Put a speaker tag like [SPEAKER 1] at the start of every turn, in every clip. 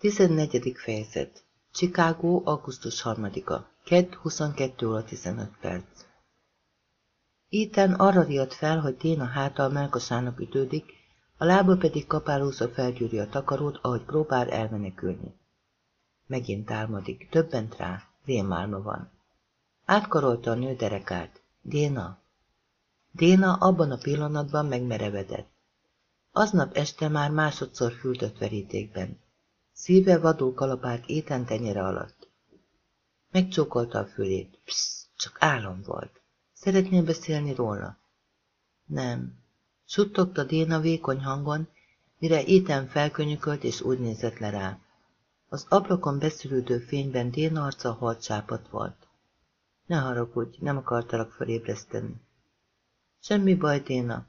[SPEAKER 1] 14. fejezet Chicago, augusztus 3-a. Kedd, 22 óra 15 perc. Ethan arra riadt fel, hogy Déna hátal melkasának ütődik, a lába pedig kapálózva felgyűri a takarót, ahogy próbál elmenekülni. Megint álmodik, többent rá, rémálma van. Átkarolta a nő derekát. Déna. Déna abban a pillanatban megmerevedett. Aznap este már másodszor füldött verítékben. Szíve vadul kalapált éten tenyere alatt. Megcsókolta a fülét. Psz, csak álom volt. Szeretnél beszélni róla? Nem. Suttogta Déna vékony hangon, mire éten felkönyökölt és úgy nézett le rá. Az ablakon beszűrődő fényben Déna arca halcsápat volt. Ne haragudj, nem akartalak felébreszteni. Semmi baj, Déna.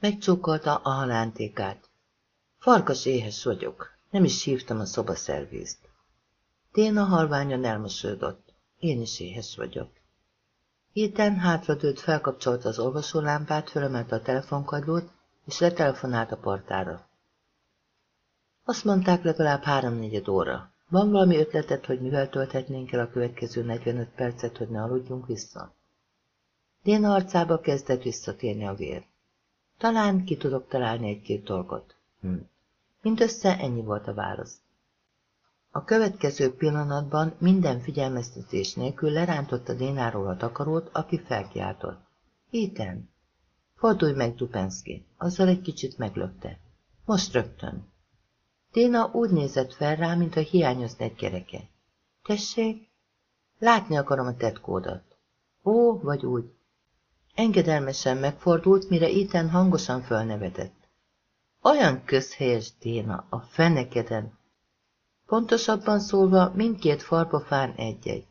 [SPEAKER 1] Megcsókolta a halántékát. Farkas éhes vagyok. Nem is hívtam a szobaszervizt. Téna halványan elmosődött. Én is éhes vagyok. Héten hátradőlt felkapcsolta az olvasólámpát, fölemelte a telefonkagylót, és letelefonált a partára. Azt mondták legalább háromnegyed óra. Van valami ötletet, hogy mivel tölthetnénk el a következő 45 percet, hogy ne aludjunk vissza? Déna arcába kezdett visszatérni a vér. Talán ki tudok találni egy-két dolgot. Hm. Mindössze ennyi volt a válasz. A következő pillanatban minden figyelmeztetés nélkül lerántotta Dénáról a takarót, aki felkiáltott. Héten! Fordulj meg, Dupenszki! Azzal egy kicsit meglökte. Most rögtön. Déna úgy nézett fel rá, a hiányozna egy gyereke. Tessék? Látni akarom a tetkódat. Ó, vagy úgy. Engedelmesen megfordult, mire Iten hangosan fölnevetett. Olyan közhelyes Déna, a fenekeden. Pontosabban szólva, mindkét farbofán egy-egy.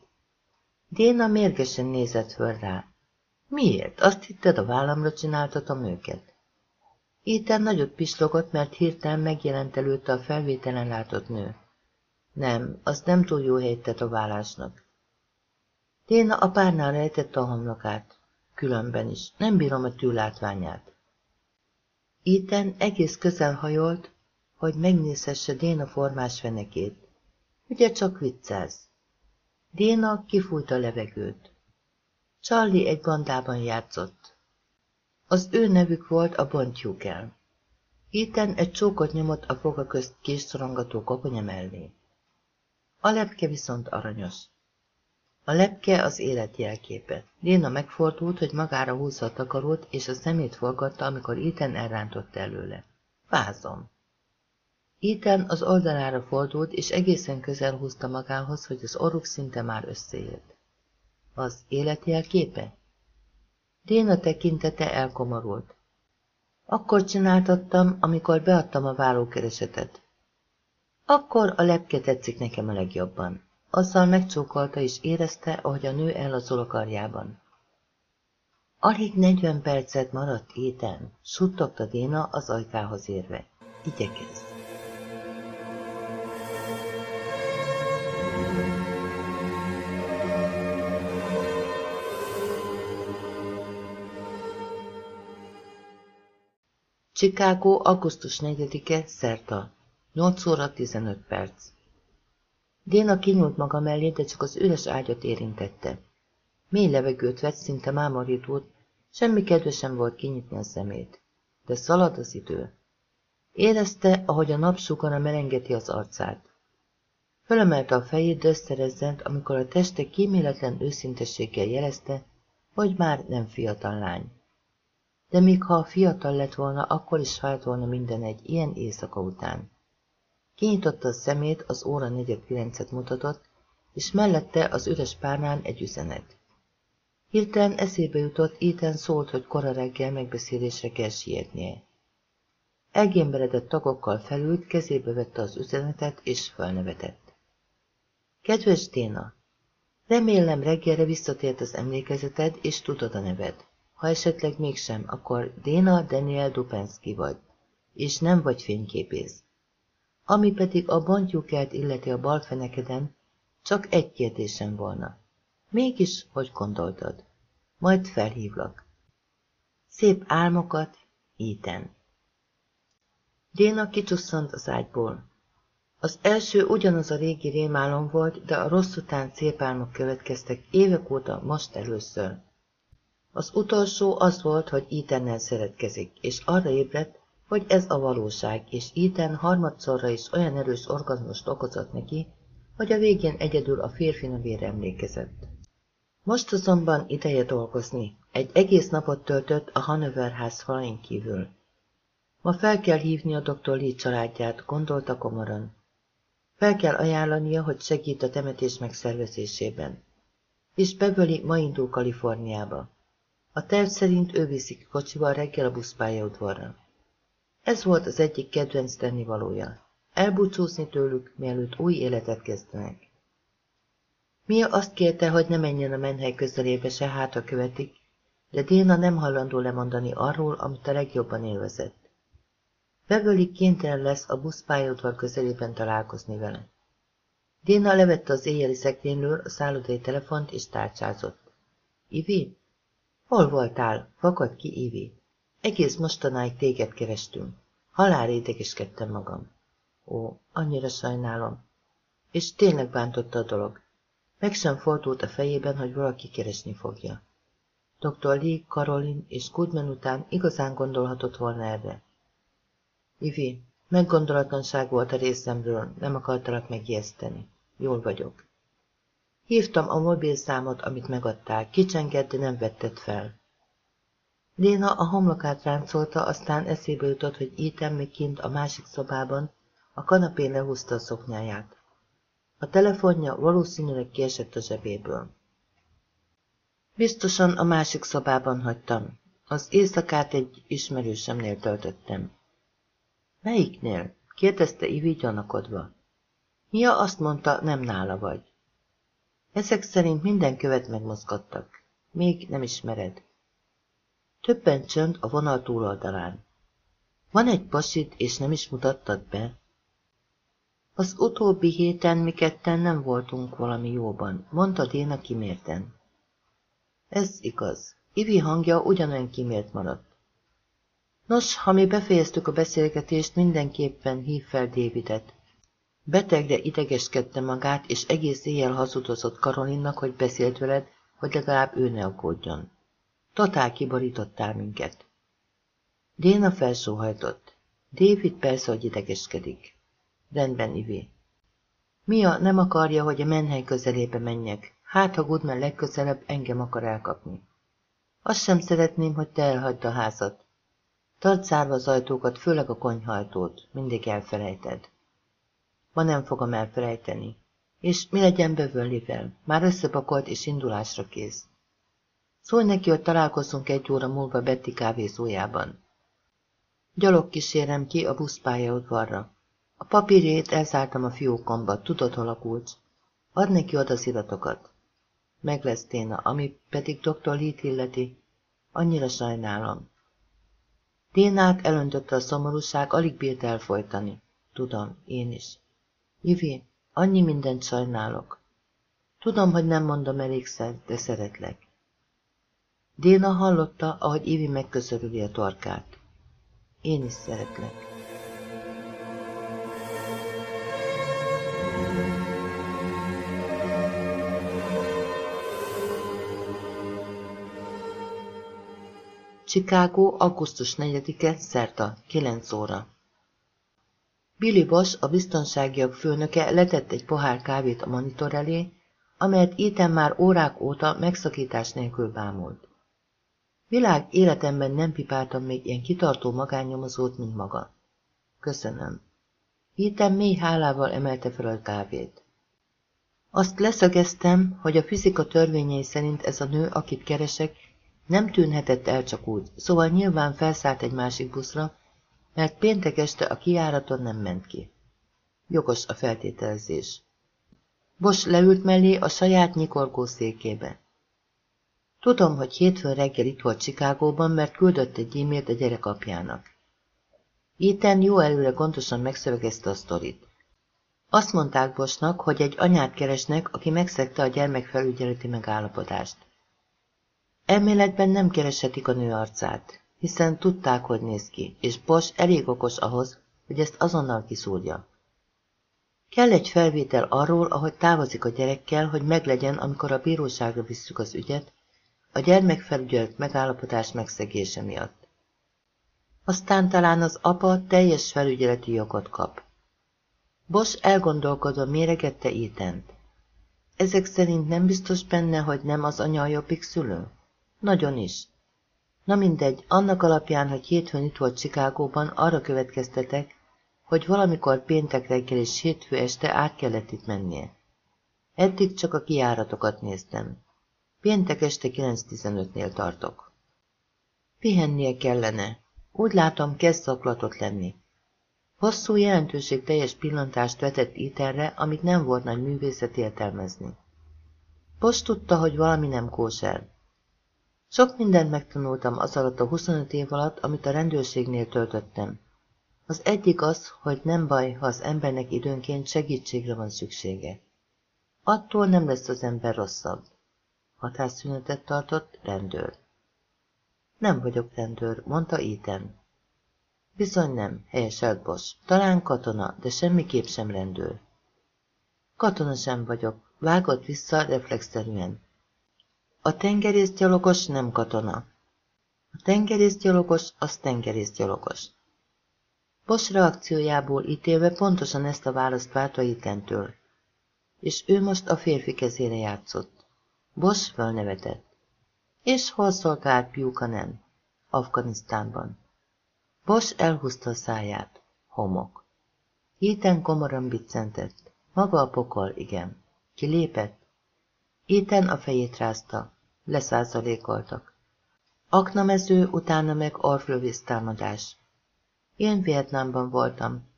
[SPEAKER 1] Déna mérgesen nézett föl rá. Miért? Azt hitted, a vállamra csináltatom őket? Éten nagyot pislogott, mert hirtelen megjelent előtte a felvételen látott nő. Nem, az nem túl jó helyet a vállásnak. Déna a párnál rejtette a homlokát. Különben is. Nem bírom a tűlátványát. Iten egész közel hajolt, hogy megnézhesse Déna formás fenekét. Ugye csak viccelsz? Déna kifújt a levegőt. Charlie egy bandában játszott. Az ő nevük volt a Bontjúkel. Iten egy csókot nyomott a foga közt késszorongató koponya mellé. A lepke viszont aranyos. A lepke az élet jelképe. Léna megfordult, hogy magára húzza a takarót, és a szemét forgatta, amikor Iten elrántott előle. Vázom. Iten az oldalára fordult, és egészen közel húzta magához, hogy az orruk szinte már összeért. Az életjelképe? Déna tekintete elkomorult. Akkor csináltattam, amikor beadtam a vállókeresetet. Akkor a lepke tetszik nekem a legjobban. Azzal megcsókolta és érezte, ahogy a nő ellazul a karjában. Alig negyven percet maradt éten, suttogta Déna az ajkához érve. Igyekezz. Chicago, augusztus 4-e, szerta, 8 óra 15 perc. Déna kinyúlt maga mellé, de csak az üres ágyat érintette. Mély levegőt vett, szinte mámorítult, semmi kedvesen volt kinyitni a szemét. De szalad az idő. Érezte, ahogy a napsugara melengeti az arcát. Fölemelte a fejét, de összerezzent, amikor a teste kíméletlen őszintességgel jelezte, hogy már nem fiatal lány. De még ha fiatal lett volna, akkor is fájt volna minden egy ilyen éjszaka után. Kinyitotta a szemét, az óra negyed kilencet mutatott, és mellette az üres párnán egy üzenet. Hirtelen eszébe jutott, Ethan szólt, hogy kora reggel megbeszélésre kell sietnie. Elgémberedett tagokkal felült, kezébe vette az üzenetet, és felnevetett. Kedves Déna! Remélem reggelre visszatért az emlékezeted, és tudod a neved. Ha esetleg mégsem, akkor Déna Daniel Dupenski vagy, és nem vagy fényképész. Ami pedig a bantyúkert illeti a balfenekeden, csak egy kérdésem volna. Mégis, hogy gondoltad? Majd felhívlak. Szép álmokat, Íten. Déna kicsusszant az ágyból. Az első ugyanaz a régi rémálom volt, de a rossz után szép álmok következtek évek óta most először. Az utolsó az volt, hogy Etannel szeretkezik, és arra ébredt, hogy ez a valóság, és Ethan harmadszorra is olyan erős orgazmust okozott neki, hogy a végén egyedül a férfi nevére emlékezett. Most azonban ideje dolgozni. Egy egész napot töltött a Hanover ház falain kívül. Ma fel kell hívni a dr. Lee családját, gondolta komoran. Fel kell ajánlania, hogy segít a temetés megszervezésében. És Beverly ma indul Kaliforniába. A terv szerint ő viszik kocsival reggel a buszpályaudvarra. Ez volt az egyik kedvenc tennivalója. Elbúcsúzni tőlük, mielőtt új életet kezdenek. Mia azt kérte, hogy ne menjen a menhely közelébe se, hátra követik, de Déna nem hallandó lemondani arról, amit a legjobban élvezett. Beverly kénytelen lesz a buszpályaudvar közelében találkozni vele. Déna levette az éjjeli szekrényről a szállodai telefont és tárcsázott. Ivi? Hol voltál? Fakad ki, Ivi. Egész mostanáig téged kerestünk. Halál idegeskedtem magam. Ó, annyira sajnálom. És tényleg bántotta a dolog. Meg sem fordult a fejében, hogy valaki keresni fogja. Dr. Lee, Caroline és Goodman után igazán gondolhatott volna erre. Ivi, meggondolatlanság volt a részemről, nem akartalak megijeszteni. Jól vagyok. Hívtam a mobilszámot, amit megadtál, kicsengett, de nem vetted fel. Léna a homlokát ráncolta, aztán eszébe jutott, hogy Ethan még kint a másik szobában, a kanapén lehúzta a szoknyáját. A telefonja valószínűleg kiesett a zsebéből. Biztosan a másik szobában hagytam. Az éjszakát egy ismerősemnél töltöttem. Melyiknél? kérdezte Ivi gyanakodva. Mia azt mondta, nem nála vagy. Ezek szerint minden követ megmozgattak. Még nem ismered. Többen csönd a vonal túloldalán. Van egy pasit, és nem is mutattad be? Az utóbbi héten mi ketten nem voltunk valami jóban, mondta Déna kimérten. Ez igaz. Ivi hangja ugyanolyan kimért maradt. Nos, ha mi befejeztük a beszélgetést, mindenképpen hív fel Davidet. Betegre idegeskedte magát, és egész éjjel hazudozott Karolinnak, hogy beszélt veled, hogy legalább ő ne aggódjon. Totál kiborítottál minket. Déna felsóhajtott. David persze, hogy idegeskedik. Rendben, Ivi. Mia nem akarja, hogy a menhely közelébe menjek. Hát, ha Goodman legközelebb engem akar elkapni. Azt sem szeretném, hogy te elhagyd a házat. Tart zárva az ajtókat, főleg a konyhajtót. Mindig elfelejted. Ma nem fogom elfelejteni. És mi legyen Beverlyvel? Már összepakolt és indulásra kész. Szólj neki, hogy találkozzunk egy óra múlva Betty kávézójában. Gyalog kísérem ki a buszpályaudvarra. A papírjét elzártam a fiókomba, tudod, hol a kulcs. Add neki oda az iratokat. Meg lesz Téna, ami pedig dr. Lee illeti. Annyira sajnálom. Ténát elöntötte a szomorúság, alig bírt elfolytani. Tudom, én is. Ivi, annyi mindent sajnálok. Tudom, hogy nem mondom elégszer, de szeretlek. Déna hallotta, ahogy Ivi megköszörüli a torkát. Én is szeretlek. Chicago, augusztus 4-e, szerta, 9 óra. Billy Bosch, a biztonságiak főnöke letett egy pohár kávét a monitor elé, amelyet Ethan már órák óta megszakítás nélkül bámult. Világ életemben nem pipáltam még ilyen kitartó magánnyomozót, mint maga. Köszönöm. Ethan mély hálával emelte fel a kávét. Azt leszögeztem, hogy a fizika törvényei szerint ez a nő, akit keresek, nem tűnhetett el csak úgy, szóval nyilván felszállt egy másik buszra, mert péntek este a kiáraton nem ment ki. Jogos a feltételezés. Bos leült mellé a saját nyikorgó székébe. Tudom, hogy hétfőn reggel itt volt Csikágóban, mert küldött egy e-mailt a gyerek apjának. Ethan jó előre gondosan megszövegezte a sztorit. Azt mondták Bosnak, hogy egy anyát keresnek, aki megszegte a gyermekfelügyeleti megállapodást. Elméletben nem kereshetik a nő arcát, hiszen tudták, hogy néz ki, és Bosch elég okos ahhoz, hogy ezt azonnal kiszúrja. Kell egy felvétel arról, ahogy távozik a gyerekkel, hogy meglegyen, amikor a bíróságra visszük az ügyet, a gyermekfelügyelet megállapodás megszegése miatt. Aztán talán az apa teljes felügyeleti jogot kap. Bos elgondolkodva méregette Étent. Ezek szerint nem biztos benne, hogy nem az anya a jobbik szülő? Nagyon is. Na mindegy, annak alapján, hogy hétfőn itt volt Csikágóban, arra következtetek, hogy valamikor péntek reggel és hétfő este át kellett itt mennie. Eddig csak a kijáratokat néztem. Péntek este 9.15-nél tartok. Pihennie kellene. Úgy látom, kezd szaklatott lenni. Hosszú jelentőség teljes pillantást vetett Iterre, amit nem volt nagy művészet értelmezni. Post tudta, hogy valami nem kóser. Sok mindent megtanultam az alatt a 25 év alatt, amit a rendőrségnél töltöttem. Az egyik az, hogy nem baj, ha az embernek időnként segítségre van szüksége. Attól nem lesz az ember rosszabb. Hatásszünetet tartott rendőr. Nem vagyok rendőr, mondta Ethan. Bizony nem, helyeselt Bosch. Talán katona, de semmiképp sem rendőr. Katona sem vagyok, vágott vissza reflexzerűen. A tengerészgyalogos nem katona. A tengerészgyalogos az tengerészgyalogos. Bosch reakciójából ítélve pontosan ezt a választ várta Itentől. És ő most a férfi kezére játszott. Bosch fölnevetett. És hol szolgált Buchanan? Afganisztánban. Bosch elhúzta a száját. Homok. Ethan komoran biccentett. Maga a pokol, igen. Ki lépett? Ethan a fejét rázta. Leszázalékoltak. Aknamező, utána meg Orflövisz támadás. Én Vietnámban voltam.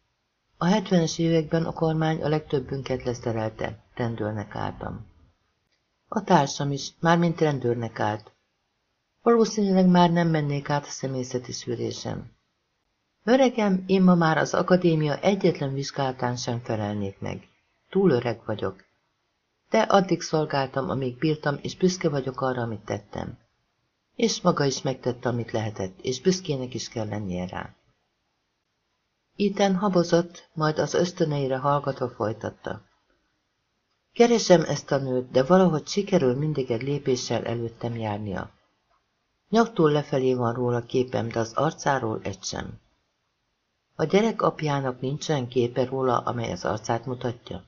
[SPEAKER 1] A 70-es években a kormány a legtöbbünket leszerelte, rendőrnek álltam. A társam is, mármint rendőrnek állt. Valószínűleg már nem mennék át a személyzeti szűrésem. Öregem, én ma már az akadémia egyetlen vizsgálatán sem felelnék meg. Túl öreg vagyok. De addig szolgáltam, amíg bírtam, és büszke vagyok arra, amit tettem. És maga is megtette, amit lehetett, és büszkének is kell lennie rá. Iten habozott, majd az ösztöneire hallgatva folytatta. Keresem ezt a nőt, de valahogy sikerül mindig egy lépéssel előttem járnia. Nyaktól lefelé van róla képem, de az arcáról egy sem. A gyerek apjának nincsen képe róla, amely az arcát mutatja.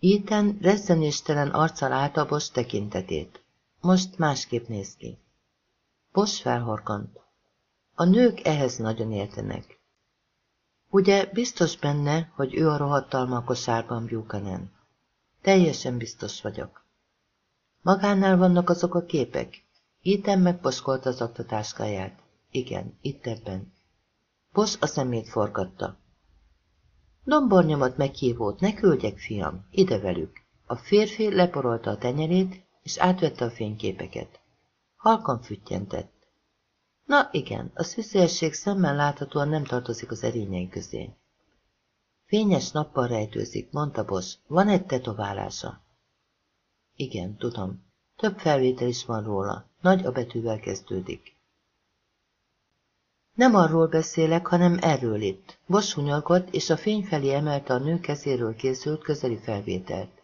[SPEAKER 1] Ethan rezzenéstelen arccal állta Bos tekintetét. Most másképp néz ki. Bos felhorkant. A nők ehhez nagyon értenek. Ugye biztos benne, hogy ő a rohadtalma a kosárban Buchanan. Teljesen biztos vagyok. Magánál vannak azok a képek? Ethan megposkolta az aktatáskáját. Igen, itt ebben. Bos a szemét forgatta. Dombornyomat meghívót ne küldjek, fiam, ide velük. A férfi leporolta a tenyerét, és átvette a fényképeket. Halkan füttyentett. Na igen, a szűzélség szemmel láthatóan nem tartozik az erényei közé. Fényes nappal rejtőzik, mondta Bos. Van egy tetoválása. Igen, tudom. Több felvétel is van róla. Nagy a betűvel kezdődik. Nem arról beszélek, hanem erről itt. Bos hunyalgott, és a fény felé emelte a nő kezéről készült közeli felvételt.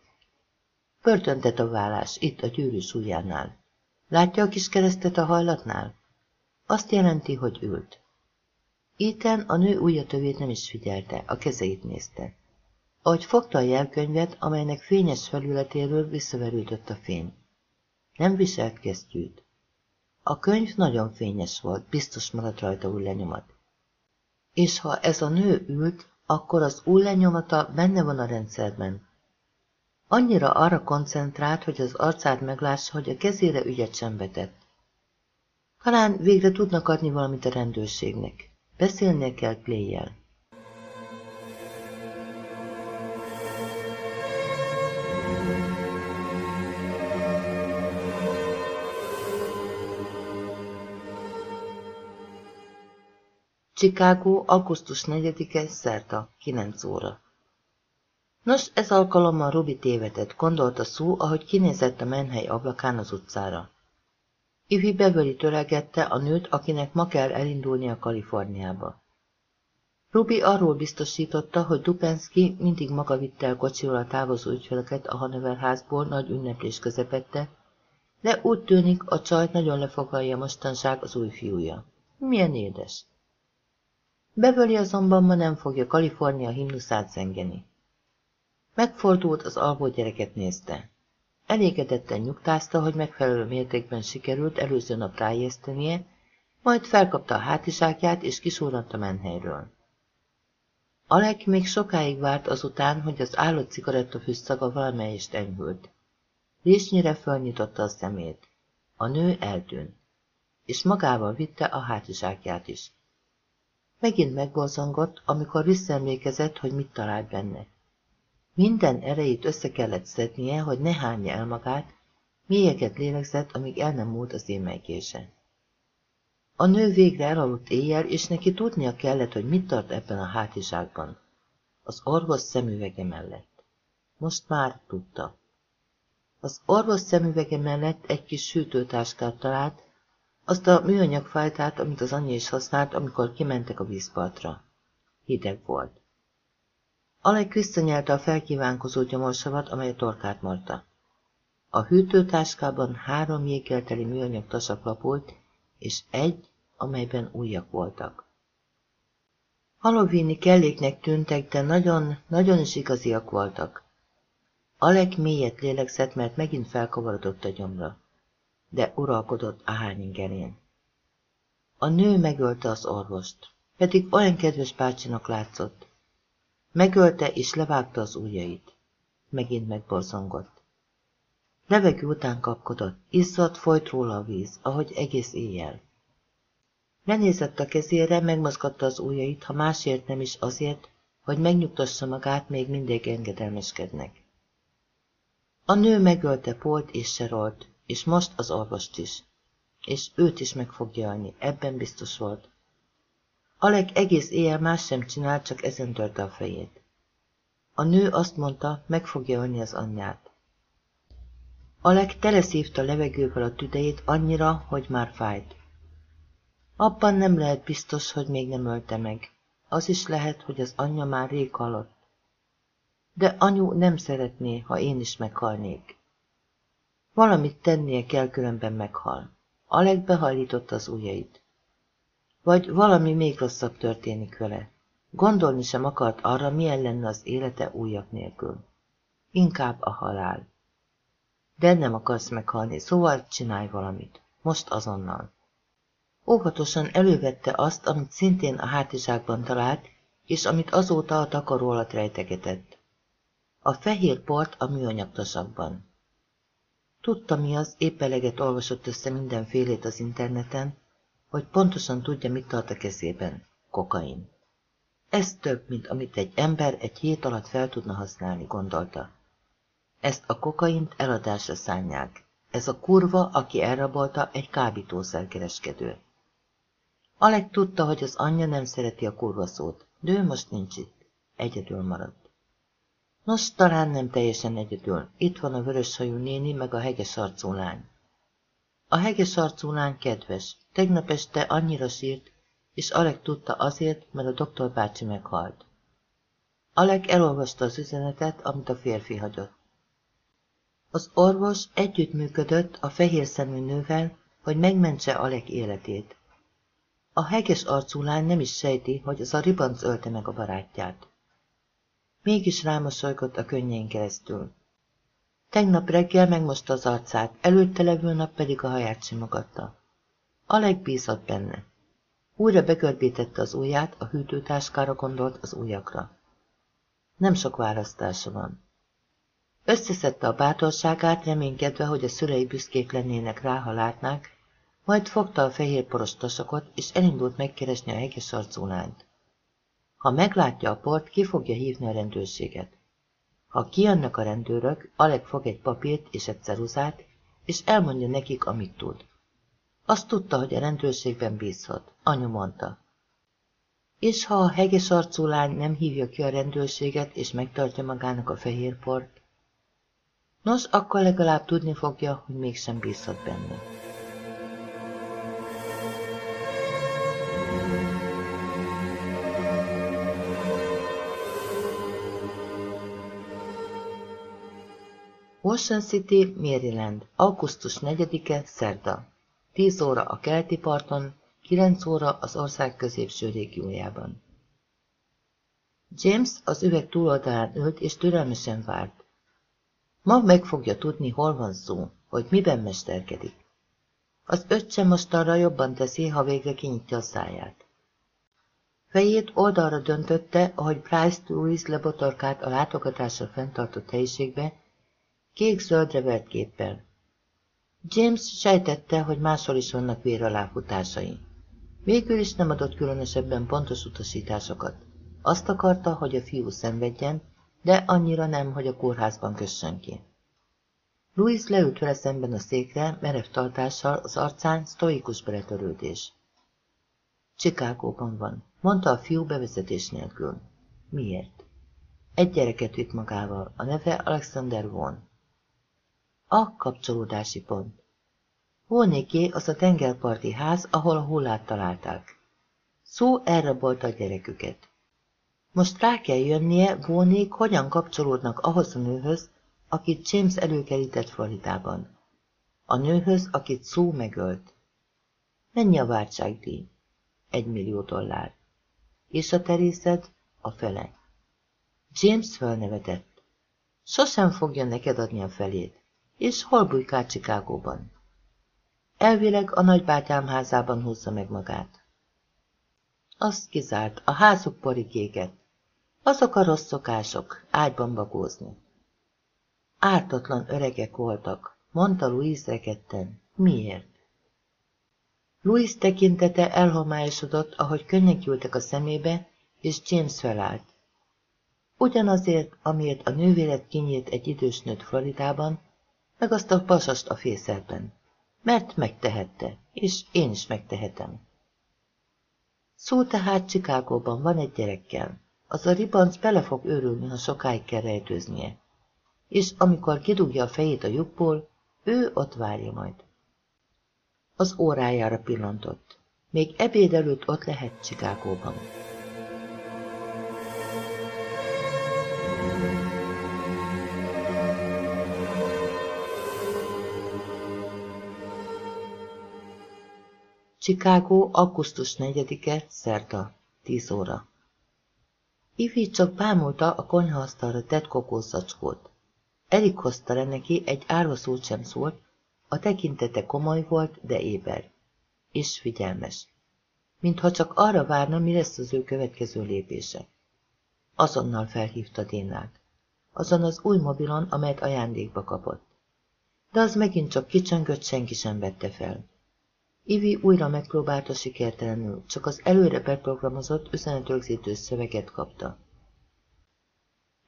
[SPEAKER 1] Vállás, itt a gyűrű ujjánál. Látja a kis keresztet a hajlatnál? Azt jelenti, hogy ült. Éten a nő ujjatövét nem is figyelte, a kezeit nézte. Ahogy fogta a jelkönyvet, amelynek fényes felületéről visszaverődött a fény. Nem viselt kesztyűt. A könyv nagyon fényes volt, biztos maradt rajta új lenyomat. És ha ez a nő ült, akkor az új lenyomata benne van a rendszerben. Annyira arra koncentrált, hogy az arcát meglássa, hogy a kezére ügyet sem vetett. Talán végre tudnak adni valamit a rendőrségnek. Beszélnie kell Clay-jel. Chicago, augusztus 4-e, szerta, 9 óra. Nos, ez alkalommal Rubi tévetett, gondolta szó, ahogy kinézett a menhely ablakán az utcára. Ivi Beverly töregette a nőt, akinek ma kell elindulnia Kaliforniába. Ruby arról biztosította, hogy Dupenski mindig maga vitte el kocsiról a távozó ügyfeleket a Hanover házból nagy ünneplés közepette, de úgy tűnik, a csajt nagyon lefoglalja mostanság az új fiúja. Milyen édes. Beverly azonban ma nem fogja Kalifornia himnuszát zengeni. Megfordult, az alvó gyereket nézte. Elégedetten nyugtázta, hogy megfelelő mértékben sikerült előző nap rájesztenie, majd felkapta a hátizsákját és kisúrant a menhelyről. Alek még sokáig várt azután, hogy az állott cigarettafüst szaga valamelyest enyhült. Résnyire fölnyitotta a szemét. A nő eltűnt, és magával vitte a hátizsákját is. Megint megborzongott, amikor visszaemlékezett, hogy mit talált benne. Minden erejét össze kellett szednie, hogy ne hányja el magát, mélyeket lélegzett, amíg el nem múlt az émelykése. A nő végre elaludt éjjel, és neki tudnia kellett, hogy mit tart ebben a hátizsákban. Az orvos szemüvege mellett. Most már tudta. Az orvos szemüvege mellett egy kis sűtőtáskát talált, azt a műanyag fajtát, amit az anyja is használt, amikor kimentek a vízpartra. Hideg volt. Alek visszanyelte a felkívánkozó gyomorsavat, amely a torkát marta. A hűtőtáskában három jégelteli műanyag tasak lapult, és egy, amelyben újak voltak. Halloweeni kelléknek tűntek, de nagyon, nagyon is igaziak voltak. Alek mélyet lélegzett, mert megint felkavarodott a gyomra, de uralkodott a hányingerén. A nő megölte az orvost, pedig olyan kedves bácsinak látszott. Megölte és levágta az ujjait. Megint megborzongott. Levegő után kapkodott, izzadt, folyt róla a víz, ahogy egész éjjel. Lenézett a kezére, megmozgatta az ujjait, ha másért nem is azért, hogy megnyugtassa magát, még mindig engedelmeskednek. A nő megölte Polt és Serolt, és most az orvost is. És őt is meg fogja ölni, ebben biztos volt. Alek egész éjjel más sem csinált, csak ezen törte a fejét. A nő azt mondta, meg fogja ölni az anyját. Alek teleszívta levegővel a tüdejét annyira, hogy már fájt. Abban nem lehet biztos, hogy még nem ölte meg. Az is lehet, hogy az anyja már rég halott. De anyu nem szeretné, ha én is meghalnék. Valamit tennie kell, különben meghal. Alek behajlította az ujjait. Vagy valami még rosszabb történik vele. Gondolni sem akart arra, milyen lenne az élete újak nélkül. Inkább a halál. De nem akarsz meghalni, szóval csinálj valamit. Most azonnal. Óvatosan elővette azt, amit szintén a hátizsákban talált, és amit azóta a takaró alatt rejtegetett. A fehér port a műanyagtasakban. Tudta mi az, épp eleget olvasott össze mindenfélét az interneten, hogy pontosan tudja, mit tart a kezében. Kokain. Ez több, mint amit egy ember egy hét alatt fel tudna használni, gondolta. Ezt a kokaint eladásra szánják. Ez a kurva, aki elrabolta, egy kábítószerkereskedő. Alek tudta, hogy az anyja nem szereti a kurva szót, de ő most nincs itt. Egyedül maradt. Nos, talán nem teljesen egyedül. Itt van a vörös hajú néni, meg a heges arcú lány. A heges arcú lány kedves. Tegnap este annyira sírt, és Alek tudta azért, mert a doktor bácsi meghalt. Alek elolvasta az üzenetet, amit a férfi hagyott. Az orvos együttműködött a fehér szemű nővel, hogy megmentse Alek életét. A heges arcú lány nem is sejti, hogy az a ribanc ölte meg a barátját. Mégis rámosolygott a könnyein keresztül. Tegnap reggel megmosta az arcát, előtte levő nap pedig a haját simogatta. Alek bízott benne. Újra begörbítette az ujját, a hűtőtáskára gondolt az ujjakra. Nem sok választása van. Összeszedte a bátorságát, reménykedve, hogy a szülei büszkék lennének rá, ha látnák, majd fogta a fehér poros tasakot, és elindult megkeresni a heges arcú lányt. Ha meglátja a port, ki fogja hívni a rendőrséget. Ha kijönnek a rendőrök, Alek fog egy papírt és egy ceruzát, és elmondja nekik, amit tud. Azt tudta, hogy a rendőrségben bízhat. Anyu mondta. És ha a heges arcú lány nem hívja ki a rendőrséget, és megtartja magának a fehér port? Nos, akkor legalább tudni fogja, hogy mégsem bízhat benne. Ocean City, Maryland, augusztus 4-e, szerda. 10 óra a keleti parton, 9 óra az ország középső régiójában. James az üveg túloldalán ült és türelmesen várt. Ma meg fogja tudni, hol van szó, hogy miben mesterkedik. Az öccse most arra jobban teszi, ha végre kinyitja a száját. Fejét oldalra döntötte, ahogy Price Louis lebotorkált a látogatásra fenntartott helyiségbe, kék-zöldre vert képpel. James sejtette, hogy máshol is vannak véraláfutásai. Végül is nem adott különösebben pontos utasításokat. Azt akarta, hogy a fiú szenvedjen, de annyira nem, hogy a kórházban kössön ki. Louis leült vele szemben a székre, merev tartással, az arcán sztoikus beletörődés. Csikágóban van, mondta a fiú bevezetés nélkül. Miért? Egy gyereket vitt magával, a neve Alexander Von. A kapcsolódási pont. Volnéké az a tengerparti ház, ahol a hullát találták. Szó elrabolta a gyereküket. Most rá kell jönnie, Volnék hogyan kapcsolódnak ahhoz a nőhöz, akit James előkerített Floridában. A nőhöz, akit szó megölt. Mennyi a váltságdíj? Egy millió dollár. És a terészed? A fele. James felnevetett. Sosem fogja neked adni a felét. És hol bujkál Csikágóban? Elvileg a nagybátyám házában húzza meg magát. Azt kizárt, a házuk porikéget. Azok a rossz szokások, ágyban bagózni. Ártatlan öregek voltak, mondta Louis rekedten. Miért? Louis tekintete elhomályosodott, ahogy könnyek gyűltek a szemébe, és James felállt. Ugyanazért, amiért a nővéret kinyílt egy idős nőt Floridában, meg azt a pasast a fészelben. Mert megtehette, és én is megtehetem. Szó tehát Csikágóban van egy gyerekkel. Az a ribanc bele fog őrülni, ha sokáig kell rejtőznie. És amikor kidugja a fejét a lyukból, ő ott várja majd. Az órájára pillantott. Még ebéd előtt ott lehet Csikágóban. Chicago, augusztus 4-e, szerda, 10 óra. Ivi csak bámulta a konyhaasztalra tett kokószacskót. Erik hozta le neki, egy árva szót sem szólt, a tekintete komoly volt, de éber. És figyelmes. Mintha csak arra várna, mi lesz az ő következő lépése. Azonnal felhívta Dénát. Azon az új mobilon, amelyet ajándékba kapott. De az megint csak kicsöngött, senki sem vette fel. Ivi újra megpróbálta sikertelenül, csak az előre beprogramozott üzenetrögzítő szöveget kapta.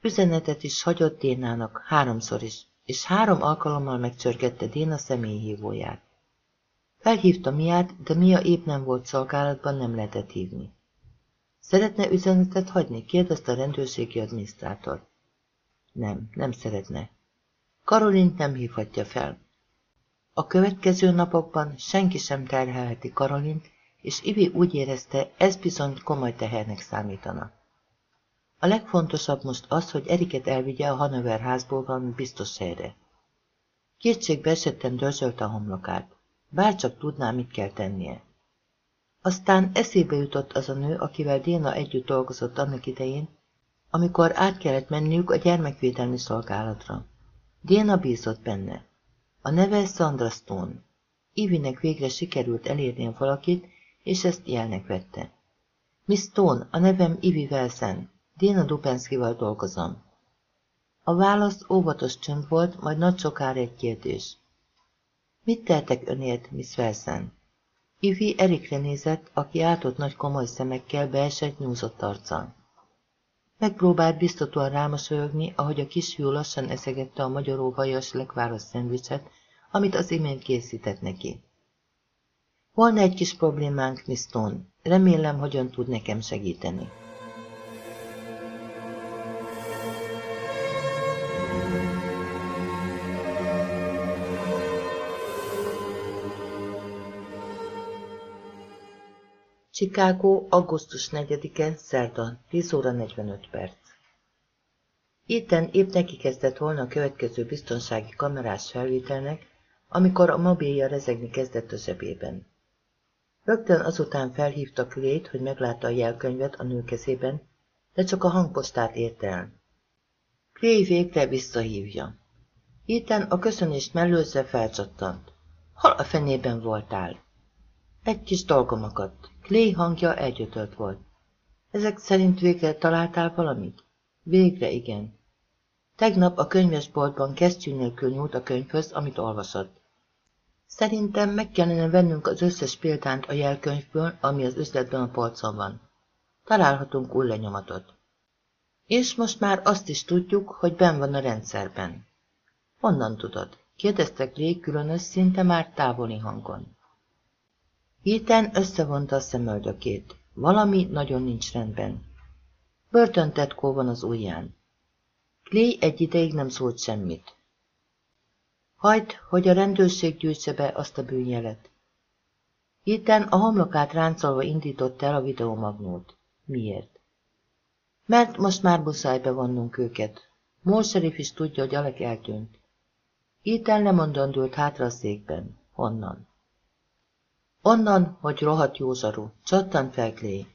[SPEAKER 1] Üzenetet is hagyott Dénának, háromszor is, és három alkalommal megcsörgette Déna személyhívóját. Felhívta Miát, de Mia épp nem volt szolgálatban, nem lehetett hívni. Szeretne üzenetet hagyni? kérdezte a rendőrségi adminisztrátor. Nem, nem szeretne. Karolint nem hívhatja fel. A következő napokban senki sem terhelheti Karolint, és Ivi úgy érezte, ez bizony komoly tehernek számítana. A legfontosabb most az, hogy Eriket elvigye a Hanover házból valami biztos helyre. Kétségbe esetten dörzsölte a homlokát. Bárcsak tudná, mit kell tennie. Aztán eszébe jutott az a nő, akivel Déna együtt dolgozott annak idején, amikor át kellett menniük a gyermekvédelmi szolgálatra. Déna bízott benne. A neve Sandra Stone. Ivinek végre sikerült elérnie valakit, és ezt jelnek vette. Miss Stone, a nevem Ivi Velsen. Dina Dupenszkival dolgozom. A válasz óvatos csönd volt, majd nagy sokára egy kérdés. Mit teltek önért, Miss Velsen? Ivi Erikre nézett, aki átott nagy komoly szemekkel beesett nyúzott arccal. Megpróbált biztatóan rámosolyogni, ahogy a kisfiú lassan eszegette a magyaró vajas lekváros szendvicset, amit az imént készített neki. Volna egy kis problémánk, Miss Stone. Remélem, hogy ön tud nekem segíteni. Chicago, augusztus 4-e, szerda, 10 óra 45 perc. Itten épp neki kezdett volna a következő biztonsági kamerás felvételnek, amikor a mobilja rezegni kezdett a zsebében. Rögtön azután felhívta Klét, hogy meglátta a jelkönyvet a nő kezében, de csak a hangpostát érte el. Clay végre visszahívja. Ethan a köszönést mellőzve felcsattant. Hol a fenében voltál? Egy kis dolgom akadt. Clay hangja elgyötölt volt. Ezek szerint végre találtál valamit? Végre igen. Tegnap a könyvesboltban kesztyű nélkül nyúlt a könyvhöz, amit olvasott. Szerintem meg kellene vennünk az összes példányt a jelkönyvből, ami az üzletben a polcon van. Találhatunk új lenyomatot. És most már azt is tudjuk, hogy ben van a rendszerben. Honnan tudod? kérdeztek különös, szinte már távoli hangon. Ethan összevonta a szemöldökét. Valami nagyon nincs rendben. Börtöntetkó van az ujján. Clay egy ideig nem szólt semmit. Hagyd, hogy a rendőrség gyűjtse be azt a bűnjelet. Ethan a homlokát ráncolva indított el a videomagnót. Miért? Mert most már muszáj bevonnunk őket. Moore is tudja, hogy Alek eltűnt. Ethan lemondandult hátra a székben. Honnan? Onnan, hogy rohadt józarú, csattant fel Clay.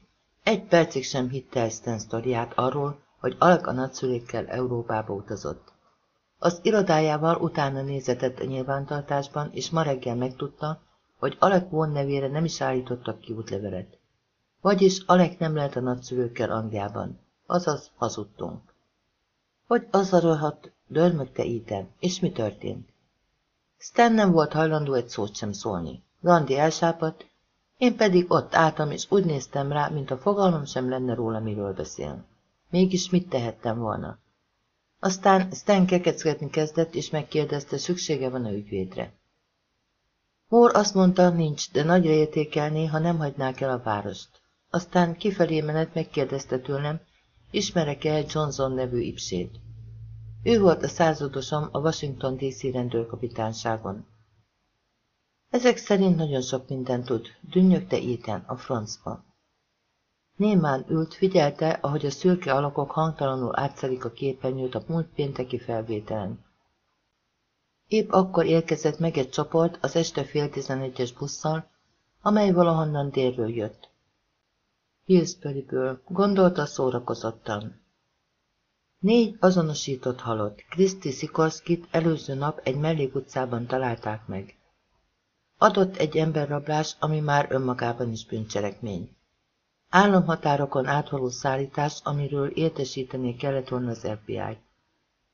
[SPEAKER 1] Egy percig sem hitte el Stan sztoriát arról, hogy Alek a nagyszülékkel Európába utazott. Az irodájával utána nézetett a nyilvántartásban, és ma reggel megtudta, hogy Alek von nevére nem is állítottak ki útlevelet. Vagyis Alek nem lehet a nagyszülőkkel Angliában, azaz hazudtunk. Hogy az a rohadt, dörmögte Ethan, és mi történt? Stan nem volt hajlandó egy szót sem szólni. Randi elsápadt, én pedig ott álltam, és úgy néztem rá, mint a fogalmam sem lenne róla, miről beszél. Mégis mit tehettem volna? Aztán Stan kekeckedni kezdett, és megkérdezte, szüksége van a ügyvédre. Moore azt mondta, nincs, de nagyra értékelné, ha nem hagynák el a várost. Aztán kifelé menet megkérdezte tőlem, ismerek-e Johnson nevű ipsét. Ő volt a századosom a Washington DC rendőrkapitánságon. Ezek szerint nagyon sok mindent tud, dünnyögte Ethan a francba. Némán ült, figyelte, ahogy a szürke alakok hangtalanul átszelik a képernyőt a múlt pénteki felvételen. Épp akkor érkezett meg egy csoport az este fél tizenegyes busszal, amely valahonnan délről jött. Hillsbury-ből, gondolta szórakozottan. Négy azonosított halott, Kriszti Szikorszkit előző nap egy mellékutcában találták meg. Adott egy emberrablás, ami már önmagában is bűncselekmény. Államhatárokon átvaló szállítás, amiről értesíteni kellett volna az FBI.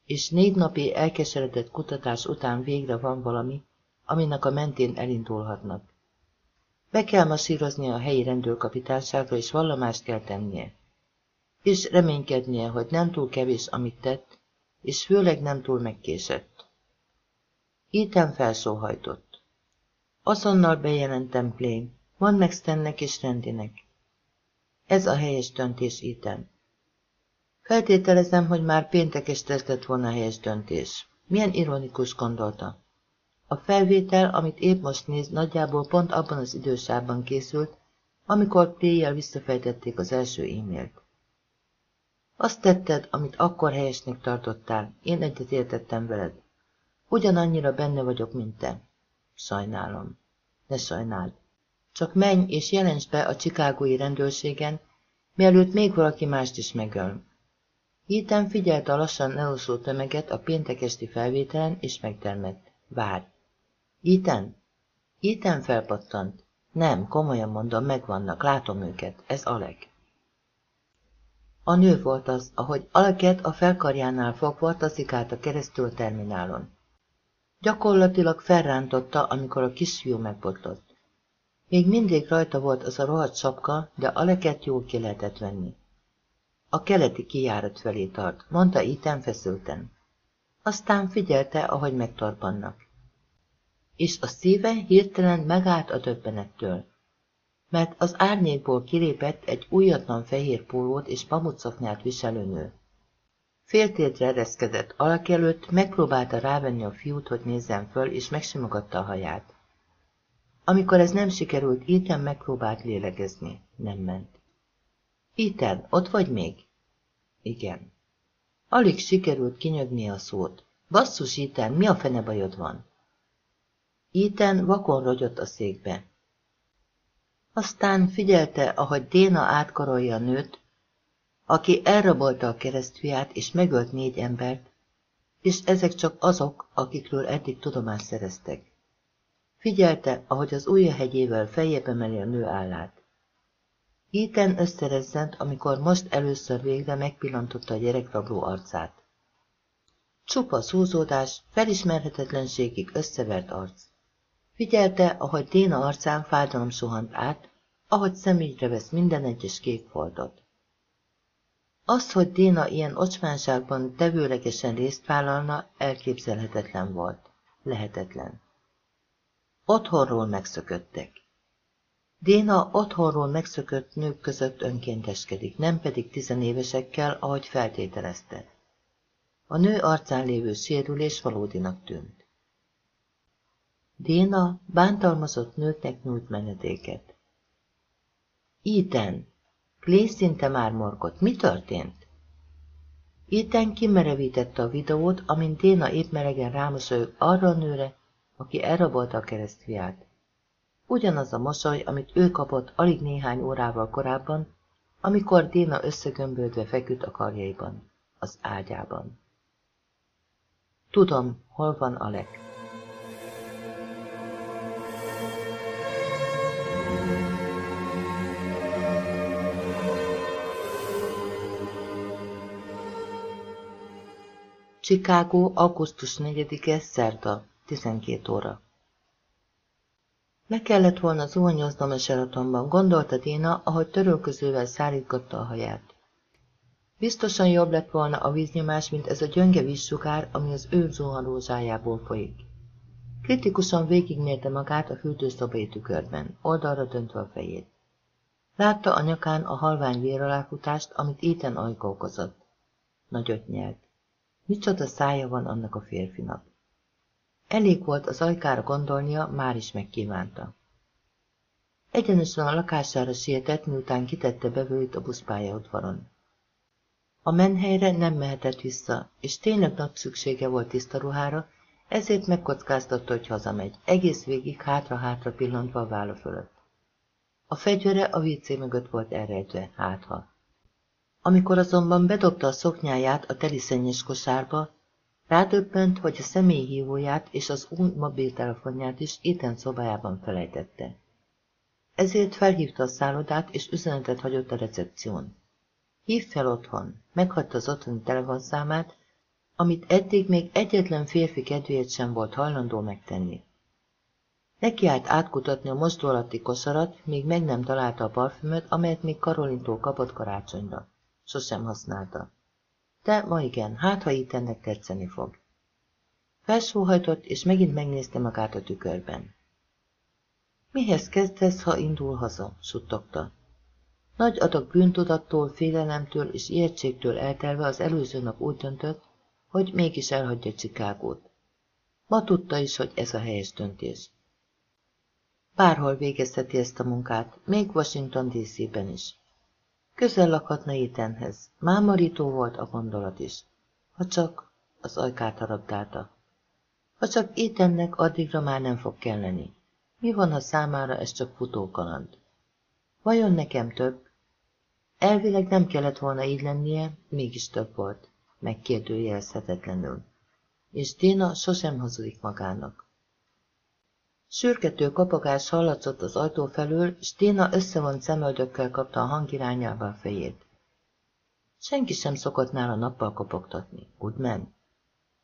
[SPEAKER 1] És négy napi elkeseredett kutatás után végre van valami, aminek a mentén elindulhatnak. Be kell masírozni a helyi rendőrkapitánságra, és vallamást kell tennie. És reménykednie, hogy nem túl kevés, amit tett, és főleg nem túl megkésett. Ethan felsóhajtott. Azonnal bejelentem Plain, van meg Stennek és Rendinek. Ez a helyes döntés, Ethan. Feltételezem, hogy már péntek este lett volna helyes döntés. Milyen ironikus gondolta. A felvétel, amit épp most néz, nagyjából pont abban az idősában készült, amikor Téjjel visszafejtették az első e-mailt. Azt tetted, amit akkor helyesnek tartottál, én egyet értettem veled. Ugyanannyira benne vagyok, mint te. Sajnálom. Ne sajnáld. Csak menj és jelents be a csikágói rendőrségen, mielőtt még valaki mást is megöl. Ethan figyelte a lassan eloszló tömeget a péntek esti felvételen, és megtermett. Várj. Ethan? Ethan felpattant. Nem, komolyan mondom, megvannak, látom őket, ez Alek. A nő volt az, ahogy Aleket a felkarjánál fogva taszikálta keresztül a terminálon. Gyakorlatilag felrántotta, amikor a kisfiú megbotlott. Még mindig rajta volt az a rohadt sapka, de Aleket jól ki lehetett venni. A keleti kijárat felé tart, mondta Ethan feszülten. Aztán figyelte, ahogy megtorpannak. És a szíve hirtelen megállt a döbbenettől, mert az árnyékból kilépett egy újatlan fehér pólót és pamucoknyát viselő nő. Féltétre ereszkedett alak előtt, megpróbálta rávenni a fiút, hogy nézzen föl, és megsimogatta a haját. Amikor ez nem sikerült, Ethan megpróbált lélegezni. Nem ment. Ethan, ott vagy még? Igen. Alig sikerült kinyögni a szót. Basszus, Iten, mi a fene bajod van? Iten vakon rogyott a székbe. Aztán figyelte, ahogy Déna átkarolja a nőt, aki elrabolta a keresztfiát és megölt négy embert, és ezek csak azok, akikről eddig tudomást szereztek. Figyelte, ahogy az ujja hegyével fejébe emeli a nő állát. Iten összerezzent, amikor most először végre megpillantotta a gyerekrabló arcát. Csupa szúzódás, felismerhetetlenségig összevert arc. Figyelte, ahogy Déna arcán fájdalom suhant át, ahogy személyre vesz minden egyes kék foltot. Az, hogy Déna ilyen ocsmánságban tevőlegesen részt vállalna, elképzelhetetlen volt. Lehetetlen. Otthonról megszököttek. Déna otthonról megszökött nők között önkénteskedik, nem pedig tizenévesekkel, ahogy feltételezte. A nő arcán lévő sérülés valódinak tűnt. Déna bántalmazott nőknek nyújt menedéket. Iten, Clay szinte már morgott. Mi történt? Iten kimerevítette a videót, amint Déna épp melegen rámosolyog arra a nőre, aki elrabolta a keresztfiát. Ugyanaz a mosoly, amit ő kapott alig néhány órával korábban, amikor Déna összegömböldve feküdt a karjaiban, az ágyában. Tudom, hol van Alek. Chicago, augusztus 4-e, szerda, 12 óra. Meg kellett volna zuhanyoznom a Sheratonban, gondolta Déna, ahogy törölközővel szárítgatta a haját. Biztosan jobb lett volna a víznyomás, mint ez a gyönge vízsugár, ami az ő zuhanózájából folyik. Kritikusan végigmérte magát a fürdőszobai tükörben, oldalra döntve a fejét. Látta a nyakán a halvány véraláfutást, amit Éten ajka okozott. Nagyot nyelt. Micsoda szája van annak a férfinak. Elég volt az ajkára gondolnia, már is megkívánta. Egyenesen a lakására sietett, miután kitette bevőjt a buszpályaudvaron. A menhelyre nem mehetett vissza, és tényleg nagy szüksége volt tiszta ruhára, ezért megkockáztatta, hogy hazamegy, egész végig hátra-hátra pillantva a válla fölött. A fegyvere a vícé mögött volt elrejtve, hátha. Amikor azonban bedobta a szoknyáját a teliszennyes kosárba, Rádöbbent, hogy a személyhívóját és az új mobiltelefonját is Ethan szobájában felejtette. Ezért felhívta a szállodát, és üzenetet hagyott a recepción. Hív fel otthon, meghagyta az otthoni telefonszámát, amit eddig még egyetlen férfi kedvéért sem volt hajlandó megtenni. Neki állt átkutatni a mosdó alatti kosarat, még meg nem találta a parfümöt, amelyet még Karolintól kapott karácsonyra. Sosem használta. De ma igen, hát ha itt ennek tetszeni fog. Felsóhajtott, és megint megnézte magát a tükörben. Mihez kezdesz, ha indul haza? suttogta. Nagy adag bűntudattól, félelemtől és ijegységtől eltelve az előző nap úgy döntött, hogy mégis elhagyja Csikágót. Ma tudta is, hogy ez a helyes döntés. Bárhol végezheti ezt a munkát, még Washington DC-ben is. Közel lakhatna Ethanhez. Mámorító volt a gondolat is. Ha csak az ajkát haragdálta. Ha csak Ethannek addigra már nem fog kelleni. Mi van, ha számára ez csak futókaland? Vajon nekem több? Elvileg nem kellett volna így lennie, mégis több volt, megkérdőjelezhetetlenül. És Dina sosem hazudik magának. Sürgető kapogás hallatszott az ajtó felől, s Téna összevont szemöldökkel kapta a hangirányába a fejét. Senki sem szokott nála nappal kopogtatni. Goodman?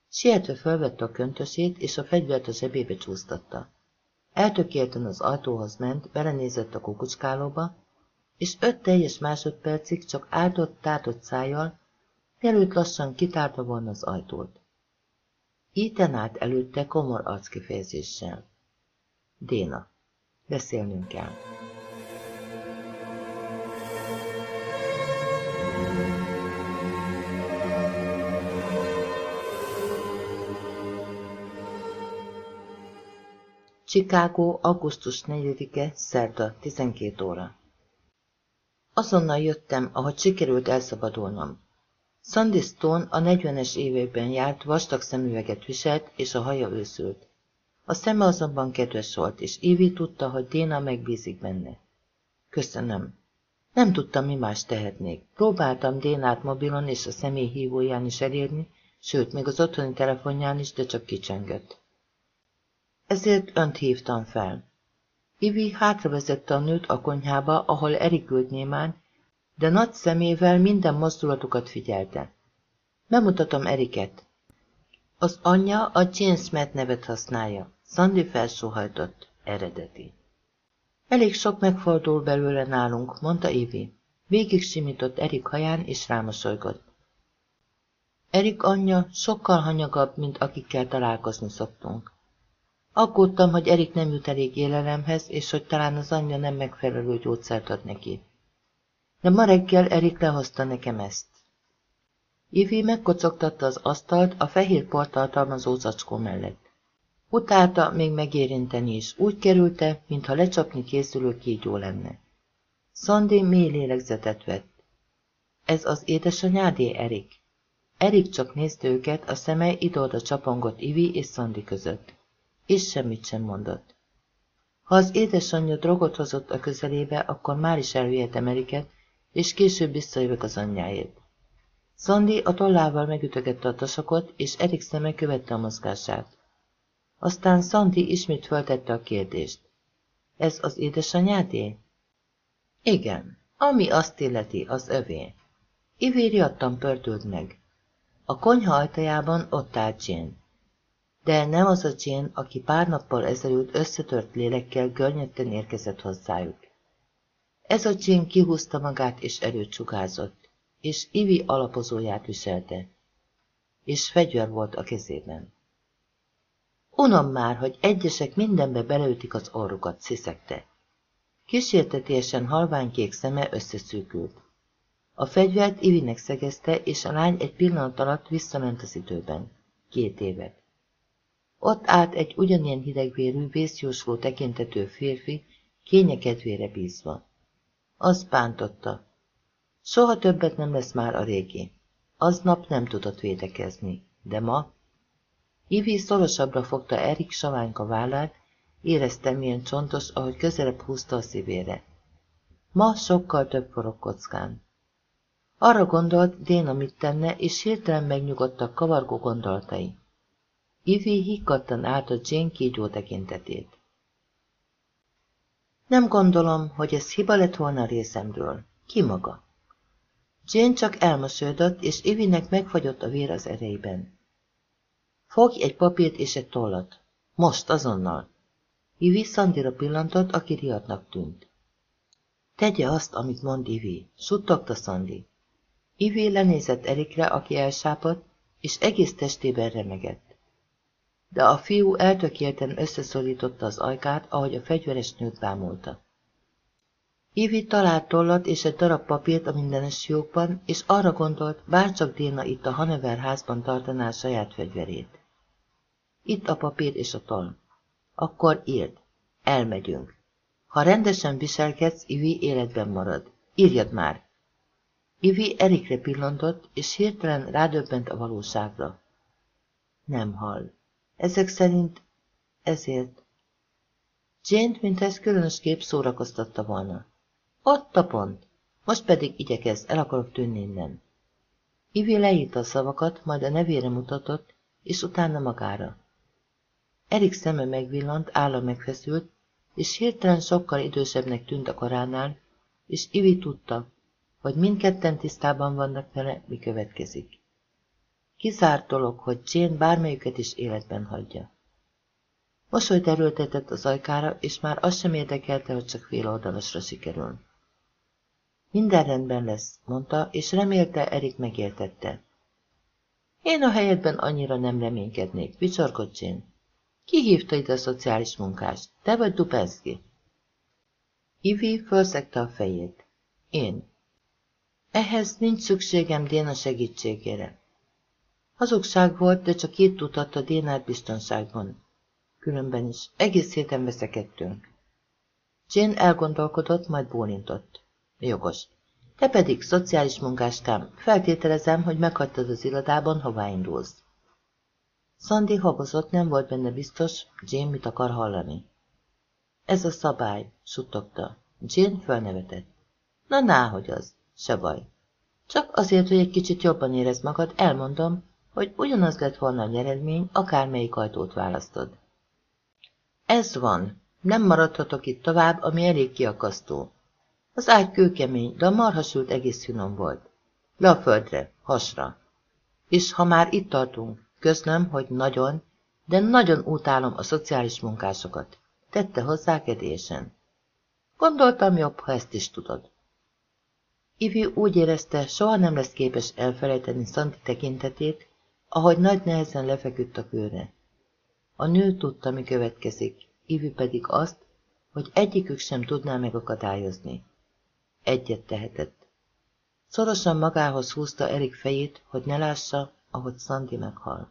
[SPEAKER 1] Sietve fölvette a köntösét, és a fegyvert a zsebébe csúsztatta. Eltökélten az ajtóhoz ment, belenézett a kukucskálóba, és öt teljes másodpercig csak áltott-tátott szájjal, mielőtt lassan kitárta volna az ajtót. Íten át előtte komor arckifejezéssel. Déna. Beszélnünk kell. Chicago, augusztus 4-e, szerda, 12 óra. Azonnal jöttem, ahogy sikerült elszabadulnom. Sandy Stone a negyvenes években járt, vastag szemüveget viselt, és a haja őszült. A szeme azonban kedves volt, és Ivi tudta, hogy Déna megbízik benne. Köszönöm. Nem tudtam, mi más tehetnék. Próbáltam Dénát mobilon és a személyhívóján is elérni, sőt, még az otthoni telefonján is, de csak kicsengett. Ezért önt hívtam fel. Ivi hátravezette a nőt a konyhába, ahol Erik ült némán, de nagy szemével minden mozdulatukat figyelte. Bemutatom Eriket. Az anyja a Jane Smith nevet használja. Sandy felsóhajtott. Eredeti. Elég sok megfordul belőle nálunk, mondta Ivi. Végig simított Erik haján, és rámosolygott. Erik anyja sokkal hanyagabb, mint akikkel találkozni szoktunk. Aggódtam, hogy Erik nem jut elég élelemhez, és hogy talán az anyja nem megfelelő gyógyszert ad neki. De ma reggel Erik lehozta nekem ezt. Ivi megkocogtatta az asztalt a fehér port tartalmazó zacskó mellett. Utálta még megérinteni is, úgy kerülte, mintha lecsapni készülő kígyó lenne. Szandi mély lélegzetet vett. Ez az édesanyádé, Erik? Erik csak nézte őket, a szeme ide-oda csapongott Ivi és Szandi között. És semmit sem mondott. Ha az édesanyja drogot hozott a közelébe, akkor már is elvihetem Eriket, és később visszajövök az anyjáért. Szandi a tollával megütögette a tasakot, és Erik szeme követte a mozgását. Aztán Szandi ismét föltette a kérdést. Ez az édesanyádé? Igen, ami azt illeti, az övé. Ivi riadtan pördült meg. A konyha ajtajában ott állt Jane. De nem az a Jane, aki pár nappal ezelőtt összetört lélekkel görnyetten érkezett hozzájuk. Ez a Jane kihúzta magát és erőt sugázott, és Ivi alapozóját viselte, és fegyver volt a kezében. Unom már, hogy egyesek mindenbe beleütik az orrukat, sziszegte. Kísértetésen halványkék szeme összeszűkült. A fegyvert Ivinek szegezte, és a lány egy pillanat alatt visszament az időben. Két évet. Ott állt egy ugyanilyen hidegvérű, vészjósló tekintető férfi, kényekedvére bízva. Az bántotta. Soha többet nem lesz már a régi. Aznap nem tudott védekezni, de ma Ivi szorosabbra fogta Erik saványka vállát, érezte milyen csontos, ahogy közelebb húzta a szívére. Ma sokkal több forog kockán. Arra gondolt, Déna mit tenne, és hirtelen megnyugodtak kavargó gondolatai. Ivi hikkattan át a Jane kígyó tekintetét. Nem gondolom, hogy ez hiba lett volna részemről. Ki maga? Jane csak elmosődött, és Ivinek megfagyott a vér az erejében. Fogj egy papírt és egy tollat. Most, azonnal. Ivi Szandira pillantott, aki riadnak tűnt. Tegye azt, amit mond Ivi, suttogta Szandi. Ivi lenézett Erikre, aki elsápadt, és egész testében remegett. De a fiú eltökélten összeszorította az ajkát, ahogy a fegyveres nőt bámulta. Ivi talált tollat és egy darab papírt a mindenes fiókban, és arra gondolt, bárcsak Déna itt a Hanever házban tartaná a saját fegyverét. Itt a papír és a toll. Akkor írd. Elmegyünk. Ha rendesen viselkedsz, Ivi életben marad. Írjad már. Ivi Erikre pillantott, és hirtelen rádöbbent a valóságra. Nem hall. Ezek szerint ezért. jane mint ez különös kép szórakoztatta volna. Ott a pont. Most pedig igyekezz, el akarok tűnni innen. Ivi leírta a szavakat, majd a nevére mutatott, és utána magára. Erik szeme megvillant, álla megfeszült, és hirtelen sokkal idősebbnek tűnt a koránál, és Ivi tudta, hogy mindketten tisztában vannak vele, mi következik. Kizárt dolog, hogy Jane bármelyiket is életben hagyja. Mosolyt erőltetett az ajkára, és már azt sem érdekelte, hogy csak fél oldalosra sikerül. Minden rendben lesz, mondta, és remélte, Erik megértette. Én a helyedben annyira nem reménykednék, vicsorgott Jane. Ki hívta ide a szociális munkást? Te vagy Dupeszki? Ivi fölszegte a fejét. Én. Ehhez nincs szükségem Déna segítségére. Hazugság volt, de csak itt tudhatta Dénát biztonságban. Különben is egész héten veszekedtünk. Jane elgondolkodott, majd bólintott. Jogos. Te pedig, szociális munkáskám, feltételezem, hogy meghagytad az irodában, hová indulsz. Szandi habozott, nem volt benne biztos, Jane mit akar hallani. Ez a szabály, suttogta. Jane felnevetett. Na, náhogy az, se baj. Csak azért, hogy egy kicsit jobban érez magad, elmondom, hogy ugyanaz lett volna a nyeredmény, akármelyik ajtót választod. Ez van. Nem maradhatok itt tovább, ami elég kiakasztó. Az ágy kőkemény, de a marhasült egész finom volt. Le a földre, hasra. És ha már itt tartunk, közlöm, hogy nagyon, de nagyon utálom a szociális munkásokat. Tette hozzá kedélyesen. Gondoltam jobb, ha ezt is tudod. Ivi úgy érezte, soha nem lesz képes elfelejteni Szanti tekintetét, ahogy nagy nehezen lefeküdt a kőre. A nő tudta, mi következik, Ivi pedig azt, hogy egyikük sem tudná megakadályozni. Egyet tehetett. Szorosan magához húzta Erik fejét, hogy ne lássa, ahogy Szandi meghal.